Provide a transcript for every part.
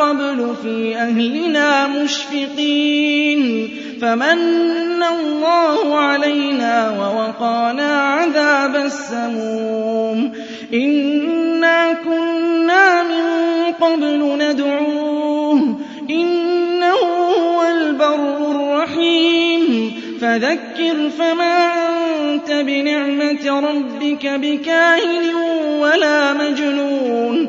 قَبْلُ فِي أَهْلِنَا مُشْفِقِينَ فَمَنَّ اللَّهُ عَلَيْنَا وَوَقَانَا عَذَابَ السَّمُومِ إِنَّا كُنَّا مِن قَبْلُ نَدْعُوهُ ۖ إِنَّهُ هُوَ الْبَرُّ الرَّحِيمُ فَذَكِّرْ فَمَا أَنتَ بِنِعْمَةِ رَبِّكَ بِكَاهِنٍ وَلَا مَجْنُونٍ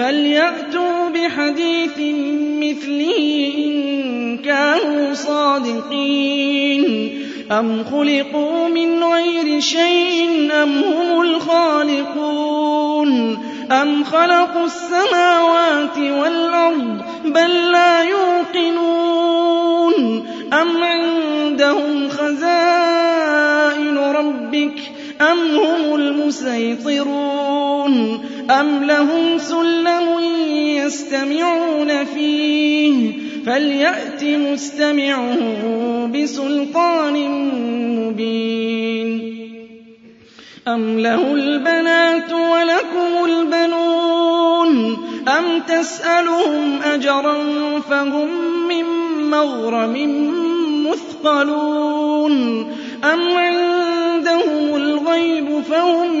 فَلْيَأْتُوا بِحَدِيثٍ مِّثْلِهِ إِن كَانُوا صَادِقِينَ. أَمْ خُلِقُوا مِنْ غَيْرِ شَيْءٍ أَمْ هُمُ الْخَالِقُونَ. أَمْ خَلَقُوا السَّمَاوَاتِ وَالْأَرْضَ بَل لَّا يُوقِنُونَ. أَمْ عِندَهُمْ خَزَائِنُ رَبِّكَ أَمْ هُمُ الْمُصَيْطِرُونَ أَمْ لَهُمْ سُلَّمٌ يَسْتَمِعُونَ فِيهِ فَلْيَأْتِ مُسْتَمِعُهُم بِسُلْطَانٍ مُّبِينٍ أَمْ لَهُ الْبَنَاتُ وَلَكُمُ الْبَنُونَ أَمْ تَسْأَلُهُمْ أَجْرًا فَهُم مِّن مَّغْرَمٍ مُّثْقَلُونَ أَمْ عِندَهُمُ الْغَيْبُ فَهُمْ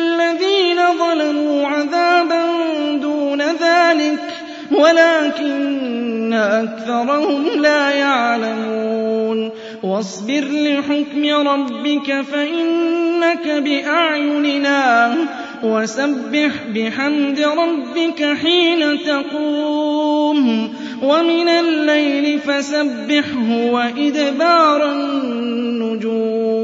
وَلَٰكِنَّ أَكْثَرَهُمْ لَا يَعْلَمُونَ. وَاصْبِرْ لِحُكْمِ رَبِّكَ فَإِنَّكَ بِأَعْيُنِنَا وَسَبِّحْ بِحَمْدِ رَبِّكَ حِينَ تَقُومُ. وَمِنَ اللَّيْلِ فَسَبِّحْهُ وَإِدْبَارَ النُّجُومِ.